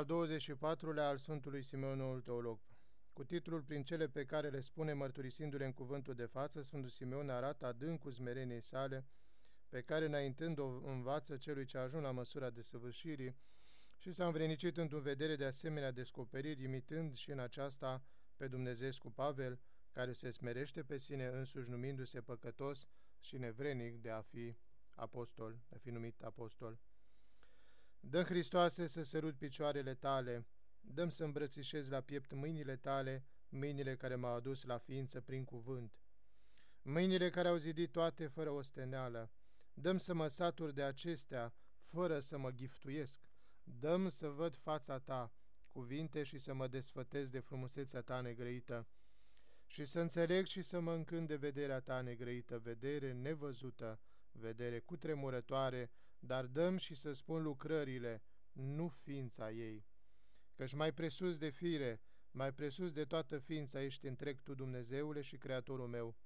al 24-lea al Sfântului Simeon Noul Teolog. Cu titlul Prin cele pe care le spune mărturisindu-le în cuvântul de față, Sfântul Simeon arată adâncul smereniei sale, pe care înaintând o învață celui ce a ajuns la măsura desăvârșirii și s-a învrenicit într-un vedere de asemenea descoperiri, imitând și în aceasta pe Dumnezeu cu Pavel, care se smerește pe sine însuși numindu-se păcătos și nevrenic de a fi apostol, de a fi numit apostol. Dă Hristoase să sărut picioarele tale, dăm să îmbrățișez la piept mâinile tale, mâinile care m-au adus la ființă prin cuvânt. Mâinile care au zidit toate fără osteneală, dăm să mă satur de acestea, fără să mă giftuiesc. Dăm să văd fața ta, cuvinte și să mă desfătez de frumusețea ta negrăită și să înțeleg și să mă încânt de vederea ta negrăită, vedere nevăzută, vedere cutremurătoare, dar dăm și să spun lucrările, nu ființa ei. Căci mai presus de fire, mai presus de toată ființa ești întreg Tu, Dumnezeule și Creatorul meu,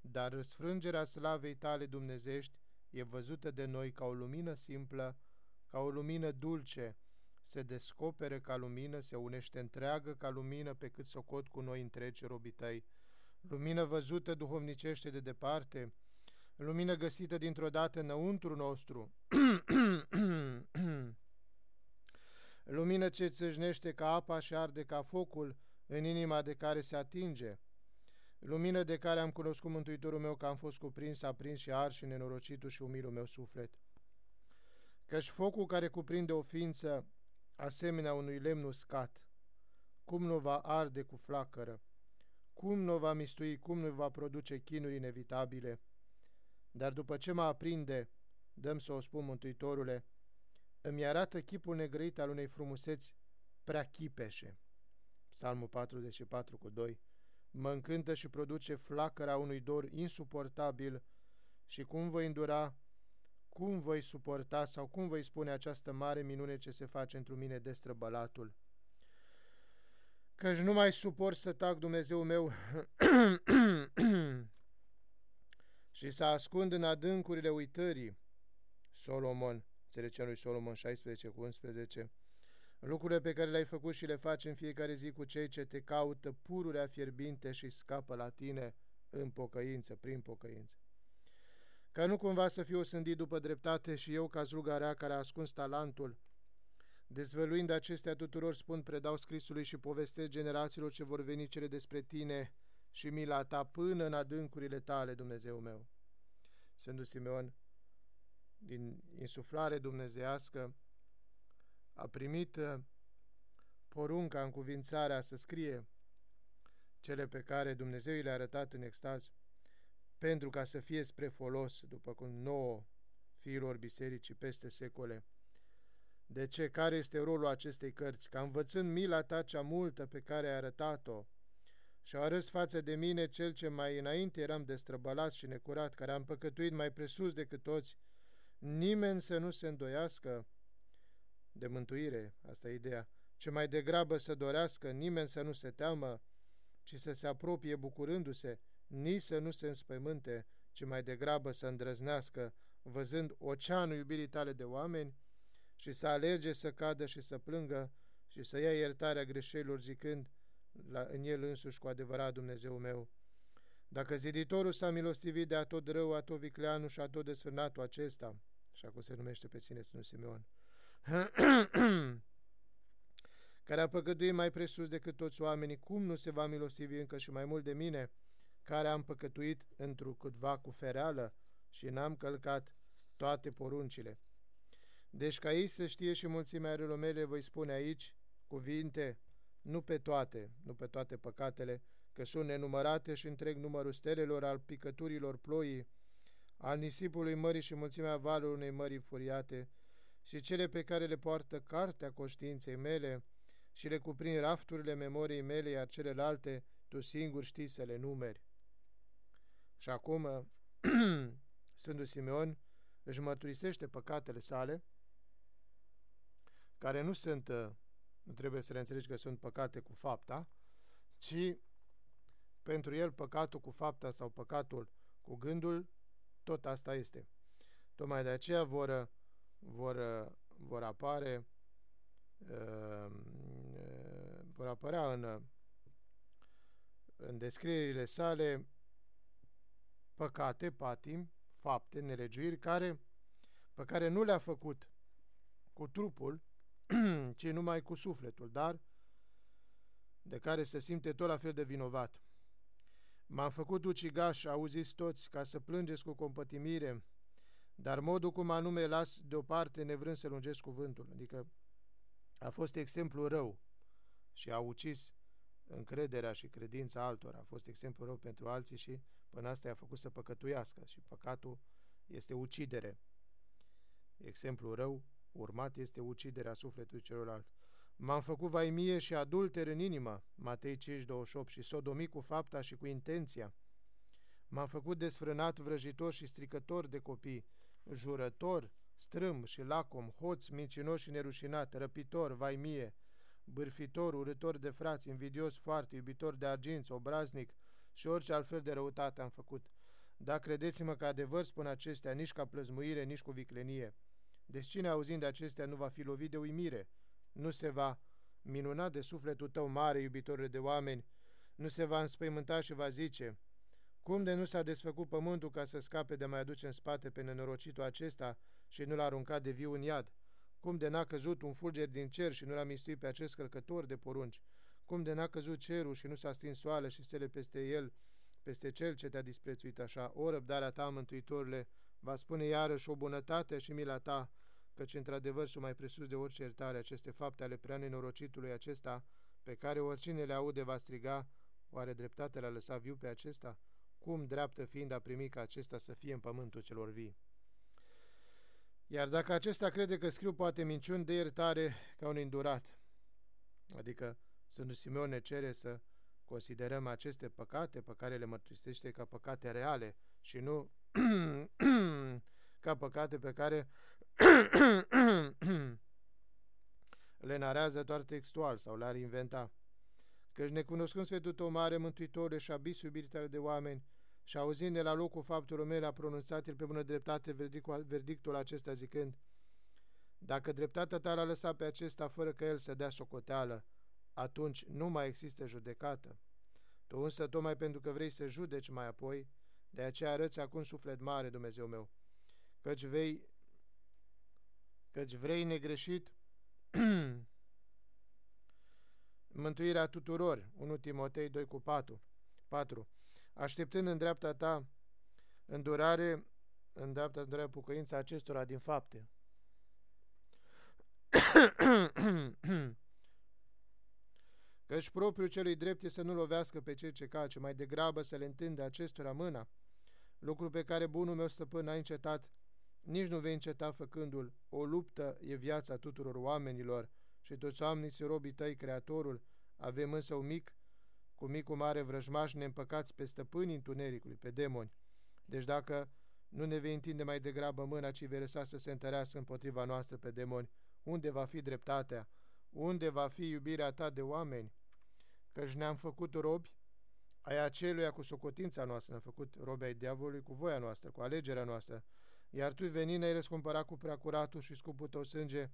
dar răsfrângerea slavei Tale dumnezești e văzută de noi ca o lumină simplă, ca o lumină dulce, se descopere ca lumină, se unește întreagă ca lumină pe cât socot cu noi întregi robii tăi. Lumină văzută duhovnicește de departe, lumină găsită dintr-o dată înăuntru nostru, lumină ce țâșnește ca apa și arde ca focul în inima de care se atinge, lumină de care am cunoscut Mântuitorul meu că am fost cuprins, aprins și ars și nenorocitul și umilul meu suflet. Căci focul care cuprinde o ființă asemenea unui lemn uscat, cum nu va arde cu flacără, cum nu va mistui, cum nu va produce chinuri inevitabile, dar după ce mă aprinde, dăm să o spun Mântuitorule, îmi arată chipul negrăit al unei frumuseți prea chipeșe. Psalmul 44 cu 2 Mă încântă și produce flacăra unui dor insuportabil și cum voi îndura, cum voi suporta sau cum voi spune această mare minune ce se face într mine destrăbălatul. Căci nu mai suport să tac Dumnezeu meu și să ascund în adâncurile uitării. Solomon, înțelegea lui Solomon 16 cu 11, lucrurile pe care le-ai făcut și le faci în fiecare zi cu cei ce te caută pururea fierbinte și scapă la tine în pocăință, prin pocăință. Ca nu cumva să fiu sândit după dreptate și eu ca zlugarea care a ascuns talentul, dezvăluind acestea tuturor spun, predau scrisului și povestesc generațiilor ce vor veni cele despre tine, și mila ta până în adâncurile tale, Dumnezeu meu. Sfântul Simeon, din insuflare dumnezească, a primit uh, porunca în cuvințarea să scrie cele pe care Dumnezeu le-a arătat în extaz, pentru ca să fie spre folos, după cum nouă fiilor bisericii peste secole. De ce? Care este rolul acestei cărți? Ca învățând mila ta cea multă pe care ai arătat-o, și a arăs față de mine cel ce mai înainte eram destrăbălat și necurat, care am păcătuit mai presus decât toți, nimeni să nu se îndoiască de mântuire, asta e ideea, ce mai degrabă să dorească, nimeni să nu se teamă, ci să se apropie bucurându-se, nici să nu se înspăimânte, ci mai degrabă să îndrăznească, văzând oceanul iubirii tale de oameni, și să alerge să cadă și să plângă și să ia iertarea greșelilor zicând, la, în el însuși cu adevărat Dumnezeu meu. Dacă ziditorul s-a milostivit de atot rău, atot vicleanul și atot desfârnatul acesta, așa cum se numește pe sine Sfântul Simeon, care a păcătuit mai presus decât toți oamenii, cum nu se va milostivi încă și mai mult de mine, care am păcătuit întrucâtva cu fereală și n-am călcat toate poruncile. Deci ca ei să știe și mulțimea relor mele, voi spune aici cuvinte nu pe toate, nu pe toate păcatele, că sunt nenumărate și întreg numărul stelelor al picăturilor ploii, al nisipului mării și mulțimea valului unei mări furiate, și cele pe care le poartă cartea conștiinței mele și le cuprind rafturile memoriei mele, iar celelalte tu singur știi să le numeri. Și acum, Sfântul Simeon își mărturisește păcatele sale, care nu sunt uh, nu trebuie să le înțelegi că sunt păcate cu fapta, ci pentru el păcatul cu fapta sau păcatul cu gândul, tot asta este. Tocmai de aceea vor, vor, vor apare uh, vor apărea în, în descrierile sale păcate, patim, fapte, nelegiuiri care, pe care nu le-a făcut cu trupul, ci numai cu sufletul, dar de care se simte tot la fel de vinovat. M-am făcut ucigaș, auziți toți, ca să plângeți cu compătimire, dar modul cum anume las deoparte nevrând să lungesc cuvântul, adică a fost exemplu rău și a ucis încrederea și credința altora, a fost exemplu rău pentru alții și până asta i-a făcut să păcătuiască și păcatul este ucidere. Exemplu rău urmat este uciderea sufletului celorlalți. M-am făcut vaimie și adulter în inimă, Matei 5, 28, și sodomit cu fapta și cu intenția. M-am făcut desfrânat, vrăjitor și stricător de copii, jurător, strâm și lacom, hoț, mincinos și nerușinat, răpitor, vaimie, bârfitor, urător de frați, invidios foarte, iubitor de arginți, obraznic și orice altfel de răutate am făcut. Da, credeți-mă că adevăr spun acestea, nici ca plăzmuire, nici cu viclenie. Deci cine auzind de acestea nu va fi lovit de uimire, nu se va minuna de sufletul tău mare, iubitorule de oameni, nu se va înspăimânta și va zice, cum de nu s-a desfăcut pământul ca să scape de mai aduce în spate pe nenorocitul acesta și nu l-a aruncat de viu în iad? Cum de n-a căzut un fulger din cer și nu l-a mistuit pe acest călcător de porunci? Cum de n-a căzut cerul și nu s-a stins soale și stele peste el, peste cel ce te-a disprețuit așa? O răbdarea ta, Mântuitorile, va spune iarăși o bunătate și mila ta, căci într-adevăr sunt mai presus de orice iertare aceste fapte ale prea nenorocitului acesta, pe care oricine le aude va striga, oare dreptate l-a lăsat viu pe acesta? Cum dreaptă fiind a primi ca acesta să fie în pământul celor vii? Iar dacă acesta crede că scriu poate minciuni de iertare ca un îndurat, adică Sfântul Simeon ne cere să considerăm aceste păcate pe care le mărturisește ca păcate reale și nu ca păcate pe care le narează doar textual sau le-ar inventa. Căci necunoscând Sfântul Tău mare Mântuitore și abis iubirii de oameni și auzind de la locul faptul mele a pronunțat el pe bună dreptate verdictul, verdictul acesta zicând Dacă dreptatea ta l-a lăsat pe acesta fără că el să dea socoteală, atunci nu mai există judecată. Tu însă, tocmai pentru că vrei să judeci mai apoi, de aceea arăți acum suflet mare, Dumnezeu meu, căci vei căci vrei negreșit mântuirea tuturor, 1 Timotei 2 cu 4, 4. Așteptând în dreapta ta îndurare, în dreapta îndurare pucăința acestora din fapte. Căci propriul celui drept este să nu lovească pe cei ce calce, mai degrabă să le întindă acestora mâna, lucru pe care bunul meu stăpân a încetat nici nu vei înceta făcându-l. O luptă e viața tuturor oamenilor și toți oamenii se robii tăi, Creatorul. Avem însă un mic, cu micul mare vrăjmaș neîmpăcați pe stăpânii întunericului, pe demoni. Deci dacă nu ne vei întinde mai degrabă mâna, ci vei lăsa să se întărească împotriva noastră pe demoni, unde va fi dreptatea? Unde va fi iubirea ta de oameni? Căci ne-am făcut robi ai aceluia cu socotința noastră, ne-am făcut robi ai diavolului cu voia noastră, cu alegerea noastră, iar tu veni ne-ai răscumpărat cu preacuratul și scumpul tău sânge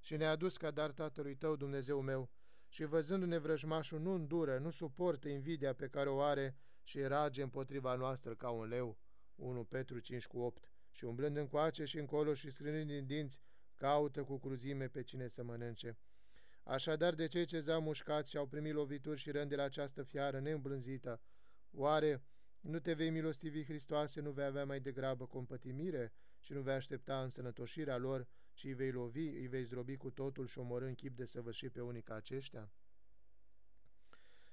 și ne-ai adus ca dar Tatălui tău, Dumnezeu meu, și văzându-ne vrăjmașul nu îndură, nu suportă invidia pe care o are și rage împotriva noastră ca un leu, 1 Petru 5 cu 8, și umblând încoace și încolo și scrânind din dinți, caută cu cruzime pe cine să mănânce. Așadar, de cei ce zau mușcați și au primit lovituri și rând de la această fiară neîmblânzită, oare nu te vei milostivi, Hristoase, nu vei avea mai degrabă compătimire și nu vei aștepta însănătoșirea lor, ci îi vei lovi, îi vei zdrobi cu totul și omorâ în chip de săvârșit pe unii ca aceștia?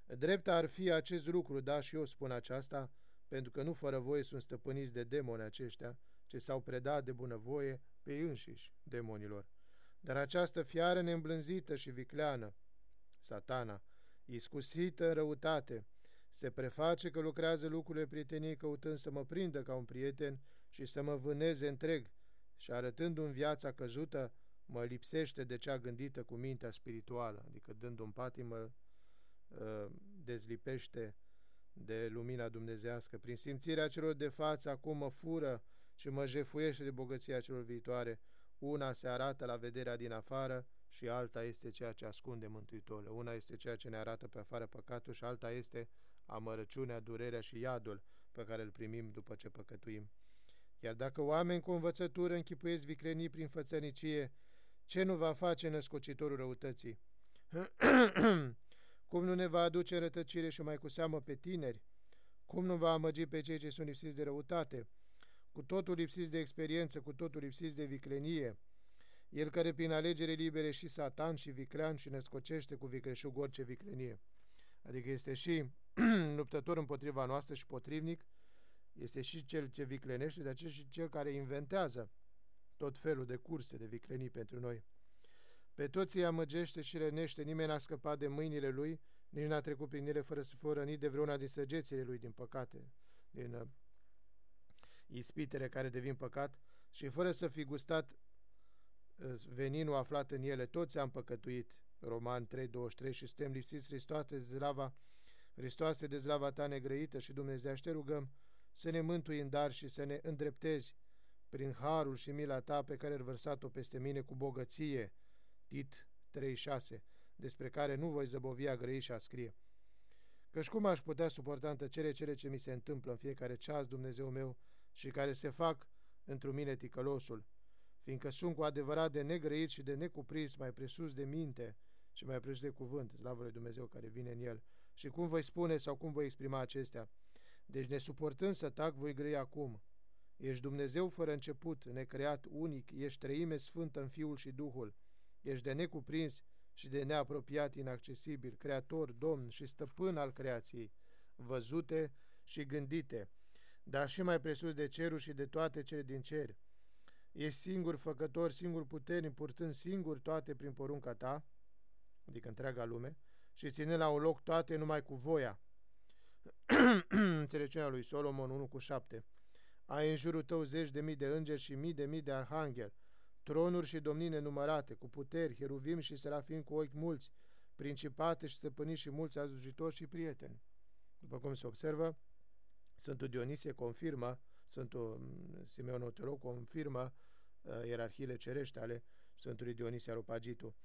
Drept ar fi acest lucru, da, și eu spun aceasta, pentru că nu fără voie sunt stăpâniți de demoni aceștia, ce s-au predat de bunăvoie pe ei înșiși demonilor. Dar această fiară neîmblânzită și vicleană, satana, iscusită în răutate, se preface că lucrează lucrurile prieteniei căutând să mă prindă ca un prieten și să mă vâneze întreg și arătând un viața căzută, mă lipsește de cea gândită cu mintea spirituală, adică dând un patimă ă, dezlipește de lumina dumnezească. Prin simțirea celor de față acum mă fură și mă jefuiește de bogăția celor viitoare. Una se arată la vederea din afară și alta este ceea ce ascunde Mântuitorul. Una este ceea ce ne arată pe afară păcatul și alta este amărăciunea, durerea și iadul pe care îl primim după ce păcătuim. Iar dacă oameni cu învățătură închipuiesc viclenii prin fățănicie, ce nu va face născocitorul răutății? Cum nu ne va aduce rătăcire și mai cu seamă pe tineri? Cum nu va amăgi pe cei ce sunt lipsiți de răutate? Cu totul lipsiți de experiență, cu totul lipsiți de viclenie. El care prin alegere libere și satan și viclean și născocește cu vicleșug orice viclenie. Adică este și luptător împotriva noastră și potrivnic, este și cel ce viclenește, de aceea și cel care inventează tot felul de curse de viclenii pentru noi. Pe toți îi amăgește și rănește, nimeni n-a scăpat de mâinile lui, nici n-a trecut prin ele fără să fie rănit de vreuna din săgețile lui, din păcate, din uh, ispitele care devin păcat, și fără să fi gustat uh, veninul aflat în ele, toți am păcătuit. Roman 3.23 și suntem lipsiți Hristoase de zlava, Hristoase de zlava ta negrăită și Dumnezeu te rugăm să ne mântui în dar și să ne îndreptezi prin harul și mila ta pe care ai vărsat-o peste mine cu bogăție. Tit 3.6 despre care nu voi zăbovi a grăi și a scrie. Căci cum aș putea suporta în tăcere cele ce mi se întâmplă în fiecare ceas, Dumnezeu meu, și care se fac într mine ticălosul, fiindcă sunt cu adevărat de negrăit și de necuprins, mai presus de minte și mai presus de cuvânt, slavă lui Dumnezeu care vine în el. Și cum voi spune sau cum voi exprima acestea? Deci nesuportând să tac, voi grăi acum. Ești Dumnezeu fără început, necreat, unic, ești treime sfântă în Fiul și Duhul, ești de necuprins și de neapropiat, inaccesibil, creator, domn și stăpân al creației, văzute și gândite, dar și mai presus de cerul și de toate cele din cer. Ești singur făcător, singur puternic, purtând singur toate prin porunca ta, adică întreaga lume, și ținând la un loc toate numai cu voia. Înțelepciunea lui Solomon 1 cu 7. Ai în jurul tău zeci de mii de îngeri și mii de mii de arhanghel, tronuri și domnii nenumărate, cu puteri, heruvim și serafim cu ochi mulți, principate și stăpâni și mulți azujitori și prieteni. După cum se observă, Sfântul Dionisie confirmă, Sfântul mm, Simeon Otelou confirmă uh, ierarhiile cerești ale Sfântului Dionisie Aropagitu.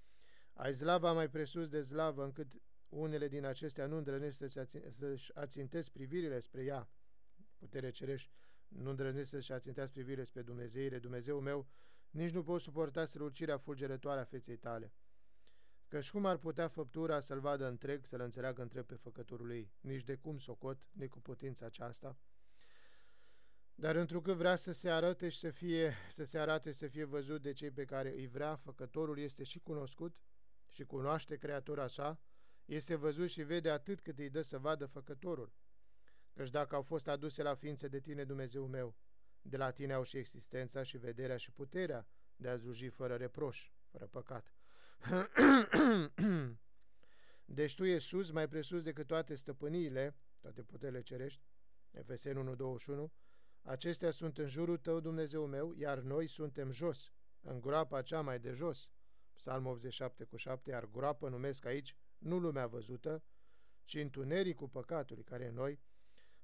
Ai zlava mai presus de zlavă, încât unele din acestea nu îndrănesc să-și ațintesc privirile spre ea, putere cerești, nu îndrăznesc să-și ațintească privirile spre Dumnezeire, Dumnezeu meu, nici nu pot suporta strălucirea fulgerătoare a feței tale. Căci cum ar putea făptura să-l vadă întreg, să-l înțeleagă întreg pe făcătorul ei, nici de cum socot, nici cu putința aceasta? Dar întrucât vrea să se arate și să, fie, să se arate și să fie văzut de cei pe care îi vrea, făcătorul este și cunoscut și cunoaște creatura sa, este văzut și vede atât cât îi dă să vadă făcătorul. Căci dacă au fost aduse la ființe de tine, Dumnezeu meu, de la tine au și existența și vederea și puterea de a sluji fără reproș, fără păcat. deci tu ești sus, mai presus decât toate stăpâniile, toate puterile cerești, Efeseni 1.21, acestea sunt în jurul tău, Dumnezeu meu, iar noi suntem jos, în groapa cea mai de jos. Psalm 87 cu 7, iar groapă numesc aici nu lumea văzută, ci întunericul păcatului care e noi,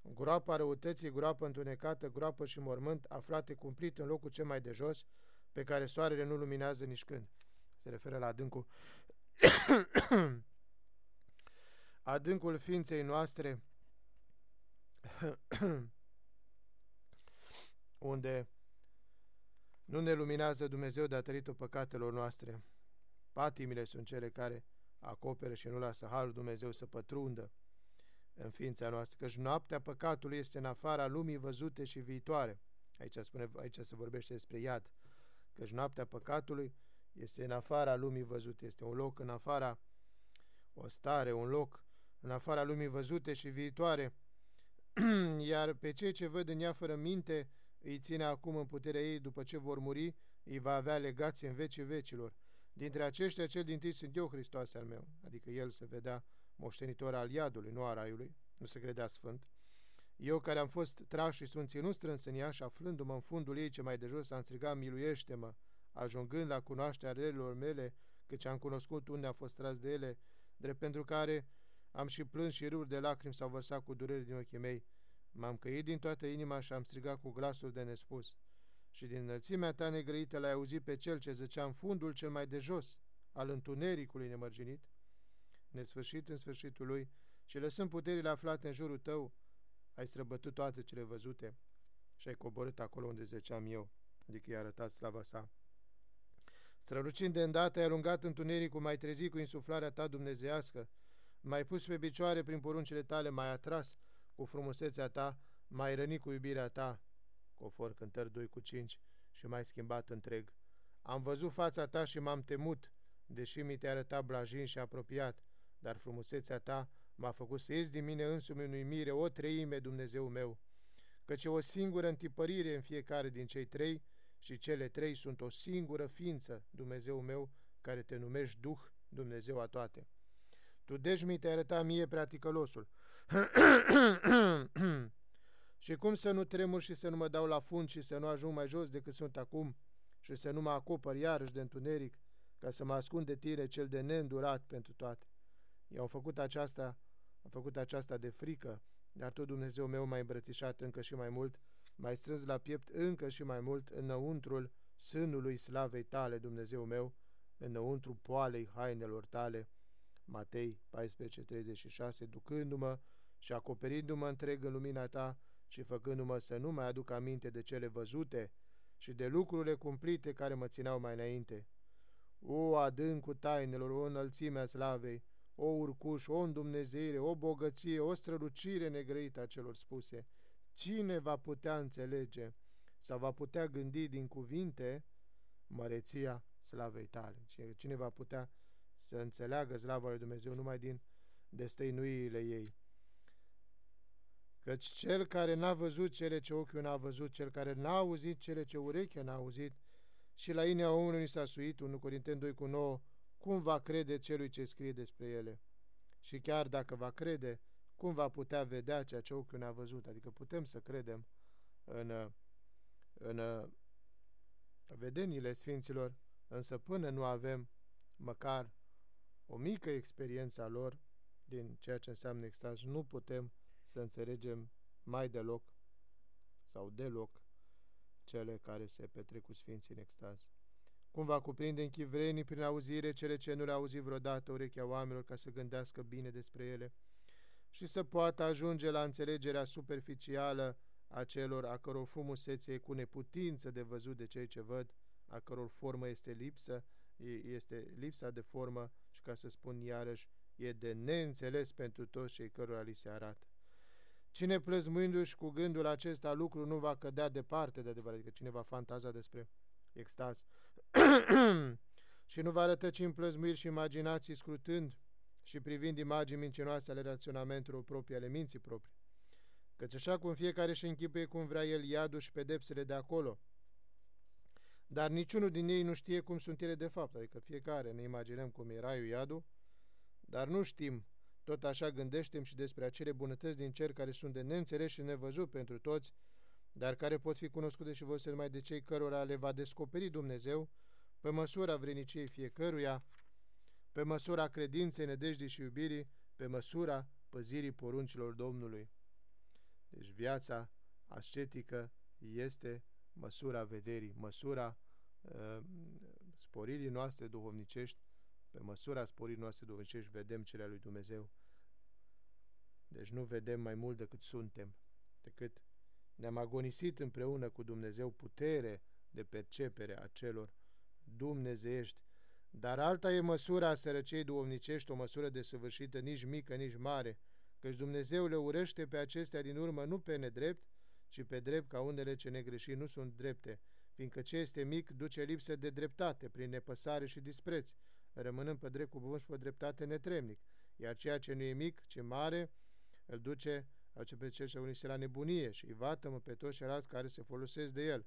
groapa răutății, groapă întunecată, groapă și mormânt, aflate cumplit în locul cel mai de jos, pe care soarele nu luminează nici când. Se referă la adâncul adâncul ființei noastre unde nu ne luminează Dumnezeu datorită păcatelor noastre. Patimile sunt cele care acoperă și nu lasă Harul Dumnezeu să pătrundă în ființa noastră, căci noaptea păcatului este în afara lumii văzute și viitoare. Aici, spune, aici se vorbește despre iad, căci noaptea păcatului este în afara lumii văzute, este un loc în afara, o stare, un loc în afara lumii văzute și viitoare, iar pe cei ce văd în ea fără minte, îi ține acum în puterea ei, după ce vor muri, îi va avea legați în vecii vecilor. Dintre aceștia, cel din tâi sunt eu, Hristos al meu, adică el se vedea moștenitor al iadului, nu a raiului, nu se credea sfânt. Eu care am fost traș și sunt ținut strâns în ea și aflându-mă în fundul ei ce mai de jos, am strigat, miluiește-mă, ajungând la cunoașterea relelor mele, căci am cunoscut unde a fost tras de ele, drept pentru care am și plâns și râuri de lacrimi s-au vărsat cu durere din ochii mei. M-am căit din toată inima și am strigat cu glasul de nespus. Și din înălțimea ta negrăită l-ai auzit pe cel ce zăcea în fundul cel mai de jos al întunericului nemărginit, nesfârșit în sfârșitul lui, și lăsând puterile aflate în jurul tău, ai străbătut toate cele văzute și ai coborât acolo unde zeceam eu, adică i-a arătat slava sa. Strălucind de îndată, ai alungat întunericul, mai trezit cu insuflarea ta dumnezească, mai pus pe picioare prin poruncile tale, mai atras cu frumusețea ta, mai rănit cu iubirea ta, conform cântări 2 cu 5, și mai schimbat întreg. Am văzut fața ta și m-am temut, deși mi te arăta blajin și apropiat, dar frumusețea ta m-a făcut să ies din mine însumi în uimire o treime, Dumnezeu meu, căci o singură întipărire în fiecare din cei trei și cele trei sunt o singură ființă, Dumnezeu meu, care te numești Duh, Dumnezeu a toate. Tu deci mi te arăta mie preaticălosul. și cum să nu tremur și să nu mă dau la fund și să nu ajung mai jos decât sunt acum și să nu mă acopăr iarăși de întuneric, ca să mă ascund de tine cel de neîndurat pentru toate. Eu am făcut aceasta, am făcut aceasta de frică, dar tu, Dumnezeu meu, m-ai îmbrățișat încă și mai mult, mai strâns la piept încă și mai mult înăuntrul sânului slavei tale, Dumnezeu meu, înăuntru poalei hainelor tale, Matei 14:36, ducându-mă și acoperindu-mă întreg în lumina ta și făcându-mă să nu mai aduc aminte de cele văzute și de lucrurile cumplite care mă țineau mai înainte. O adâncul tainelor, o înălțimea slavei, o urcuș, o îndumnezeire, o bogăție, o strălucire negrăită a celor spuse. Cine va putea înțelege sau va putea gândi din cuvinte măreția slavei tale? Cine va putea să înțeleagă slava lui Dumnezeu numai din destăinuirile ei? Căci cel care n-a văzut cele ce ochiul n-a văzut, cel care n-a auzit cele ce urechea n-a auzit, și la inea omului s-a suit, 1 Corinteni 2 cu 9, cum va crede celui ce scrie despre ele? Și chiar dacă va crede, cum va putea vedea ceea ce ochiul ne-a văzut? Adică putem să credem în, în vedenile Sfinților, însă până nu avem măcar o mică experiență a lor din ceea ce înseamnă extaz, nu putem să înțelegem mai deloc sau deloc cele care se petrec cu Sfinții în extaz cum va cuprinde în chivrenii prin auzire cele ce nu le-au auzit vreodată urechea oamenilor ca să gândească bine despre ele și să poată ajunge la înțelegerea superficială a celor a căror frumusețe e cu neputință de văzut de cei ce văd, a căror formă este lipsă, este lipsa de formă și ca să spun iarăși, e de neînțeles pentru toți cei cărora li se arată. Cine plăzmuindu-și cu gândul acesta lucru nu va cădea departe de adevărat, adică cine va fantaza despre extaz, și nu va rătăci în plăzmuiri și imaginații scrutând și privind imagini mincinoase ale raționamentelor proprii, ale minții proprii. Căci așa cum fiecare și închipuie cum vrea el iadul și pedepsele de acolo, dar niciunul din ei nu știe cum sunt ele de fapt, adică fiecare ne imaginăm cum e raiul iadul, dar nu știm, tot așa gândeștem și despre acele bunătăți din cer care sunt de neînțeles și nevăzut pentru toți, dar care pot fi cunoscute și văzute numai de cei cărora le va descoperi Dumnezeu, pe măsura vreniciei fiecăruia, pe măsura credinței, nădejdii și iubirii, pe măsura păzirii poruncilor Domnului. Deci viața ascetică este măsura vederii, măsura uh, sporirii noastre duhovnicești, pe măsura sporirii noastre duhovnicești vedem cele lui Dumnezeu. Deci nu vedem mai mult decât suntem, decât ne-am agonisit împreună cu Dumnezeu putere de percepere a celor dumnezeiești, dar alta e măsura a sărăciei duomnicești, o măsură desăvârșită, nici mică, nici mare, căci Dumnezeu le urăște pe acestea din urmă nu pe nedrept, ci pe drept ca unele ce negreși nu sunt drepte, fiindcă ce este mic duce lipsă de dreptate prin nepăsare și dispreț, rămânând pe drept cu bun și pe dreptate netremnic, iar ceea ce nu e mic, ce mare, îl duce face pe cel ce unise la nebunie și îi vatămă pe toți ceilalți care se folosesc de el.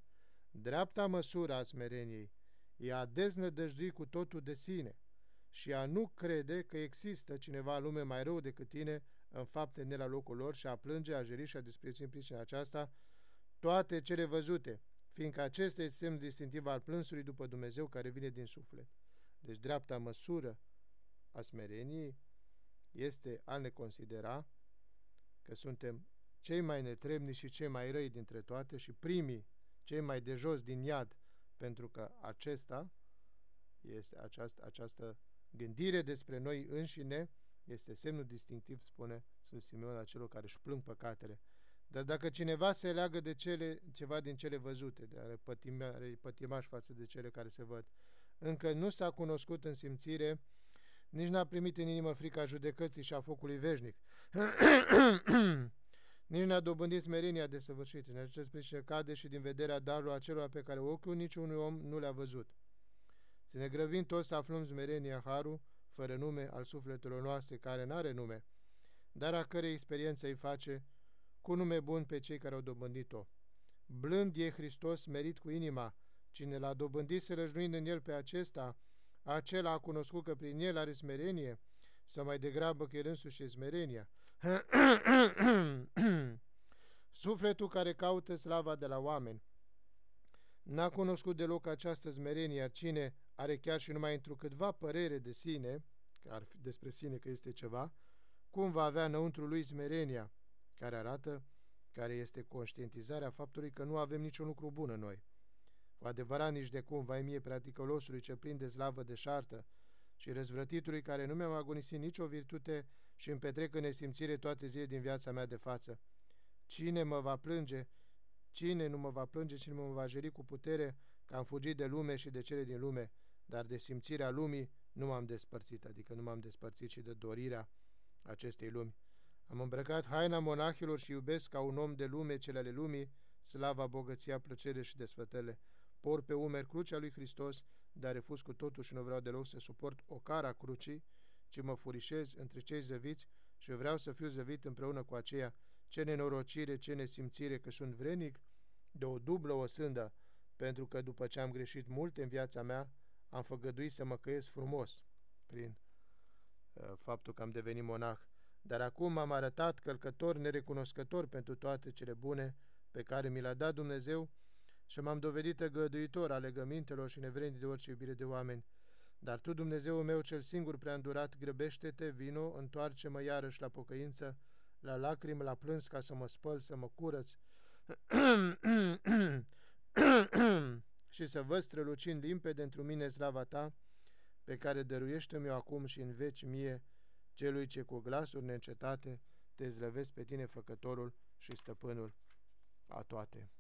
Dreapta măsură a smereniei e a deznădăjdui cu totul de sine și a nu crede că există cineva în lume mai rău decât tine în fapte ne la locul lor și a plânge, a jeri și a disprețui în pricina aceasta toate cele văzute, fiindcă acesta este semn distinctiv al plânsului după Dumnezeu care vine din suflet. Deci dreapta măsură a smereniei este a ne considera că suntem cei mai netrebni și cei mai răi dintre toate și primii, cei mai de jos din iad, pentru că acesta este această, această gândire despre noi înșine, este semnul distinctiv, spune Sfânt Simeon, a celor care își plâng păcatele. Dar dacă cineva se leagă de cele, ceva din cele văzute, de are, pătima, are pătimaș față de cele care se văd, încă nu s-a cunoscut în simțire, nici n-a primit în inimă frica judecății și a focului veșnic, nici n-a dobândit smerenia de săvârșit, în acest pricină cade și din vederea darului acelora pe care ochiul niciunui om nu le-a văzut. Să ne grăbim toți să aflăm smerenia Harul, fără nume al sufletelor noastre, care n-are nume, dar a cărei experiență îi face cu nume bun pe cei care au dobândit-o. Blând e Hristos merit cu inima, cine l-a dobândit să răjduind în el pe acesta, acela a cunoscut că prin el are smerenie, sau mai degrabă că el însuși e smerenia. Sufletul care caută slava de la oameni n-a cunoscut deloc această smerenie, cine are chiar și numai întrucâtva părere de sine, că ar fi despre sine că este ceva, cum va avea înăuntru lui smerenia, care arată care este conștientizarea faptului că nu avem niciun lucru bun în noi. Cu adevărat nici de cum, vai mie practicălosului ce plin de slavă de șartă și răzvrătitului care nu mi-am agonisit nicio virtute și îmi petrec în nesimțire toate zile din viața mea de față. Cine mă va plânge? Cine nu mă va plânge? Cine mă va jeri cu putere că am fugit de lume și de cele din lume, dar de simțirea lumii nu m-am despărțit, adică nu m-am despărțit și de dorirea acestei lumi. Am îmbrăcat haina monahilor și iubesc ca un om de lume cele ale lumii, slava, bogăția, plăcere și desfătele. Por pe umeri crucea lui Hristos, dar refuz cu totul și nu vreau deloc să suport o cara crucii, ci mă furișez între cei zăviți și vreau să fiu zăvit împreună cu aceia. Ce nenorocire, ce nesimțire că sunt vrenic de o dublă osândă, pentru că după ce am greșit multe în viața mea, am făgăduit să mă căiesc frumos prin uh, faptul că am devenit monah dar acum m-am arătat călcător nerecunoscător pentru toate cele bune pe care mi le-a dat Dumnezeu și m-am dovedit găduitor ale gămintelor și nevrednic de orice iubire de oameni. Dar Tu, Dumnezeu meu cel singur prea îndurat, grăbește-te, vino, întoarce-mă iarăși la pocăință, la lacrimi, la plâns ca să mă spăl, să mă curăț și să vă strălucind limpede într mine slava Ta, pe care dăruiește-mi acum și în veci mie, celui ce cu glasuri neîncetate te zlăvesc pe tine făcătorul și stăpânul a toate.